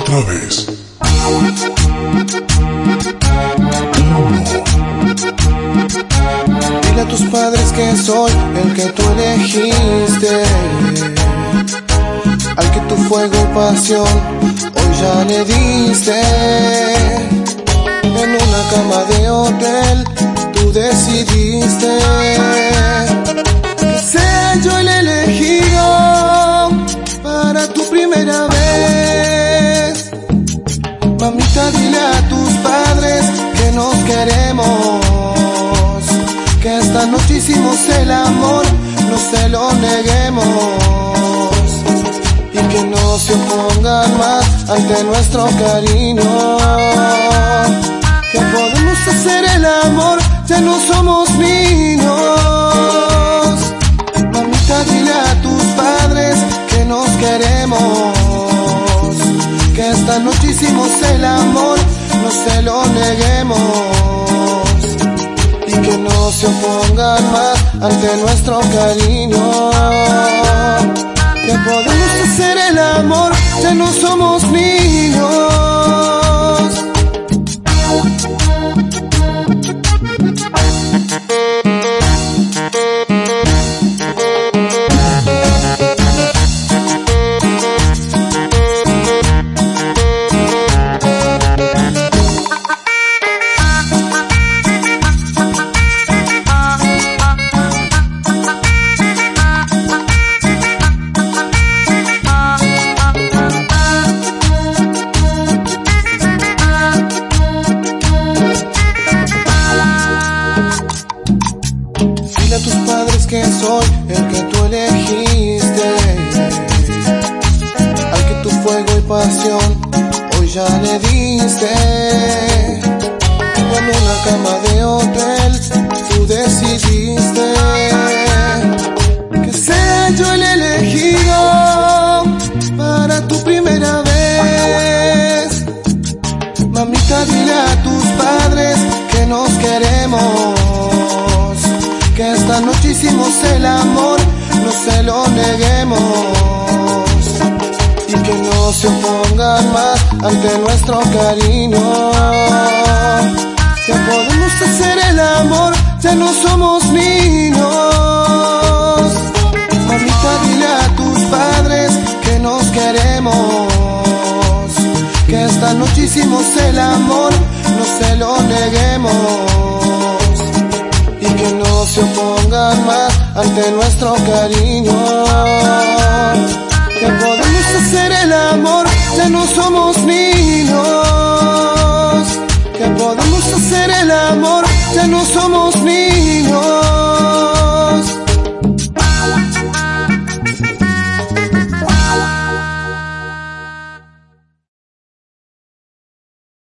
otra vez. Dile a tus padres que soy el que tú elegiste. Al que tu fuego y pasión hoy ya le diste. En una cama de hotel tú decidiste Que esta noche hicimos el amor, no se lo neguemos. Y que no se opongan más ante nuestro cariño. Que podemos hacer el amor, ya no somos niños. Mamita, dile a tus padres que nos queremos. Que esta noche hicimos el amor, no se lo neguemos. No se opongan más ante nuestro cariño. Que podemos hacer el amor, ya no somos niños. Tus padres que soy el que tú elegiste. Al que tu fuego y pasión hoy ya le diste. En una cama de hotel tú decidiste que sea yo el elegido para tu primera vez. Mamita, dile a tus padres que nos queremos. Esta noche hicimos el amor, no se lo neguemos. Y que no se opongan más ante nuestro cariño. Que podemos hacer el amor, ya no somos niños. Mamita, dile a tus padres que nos queremos. Que esta noche hicimos el amor, no se lo neguemos. Que no se opongan más ante nuestro cariño. Que podemos hacer el amor, ya no somos niños. Que podemos hacer el amor, ya no somos niños.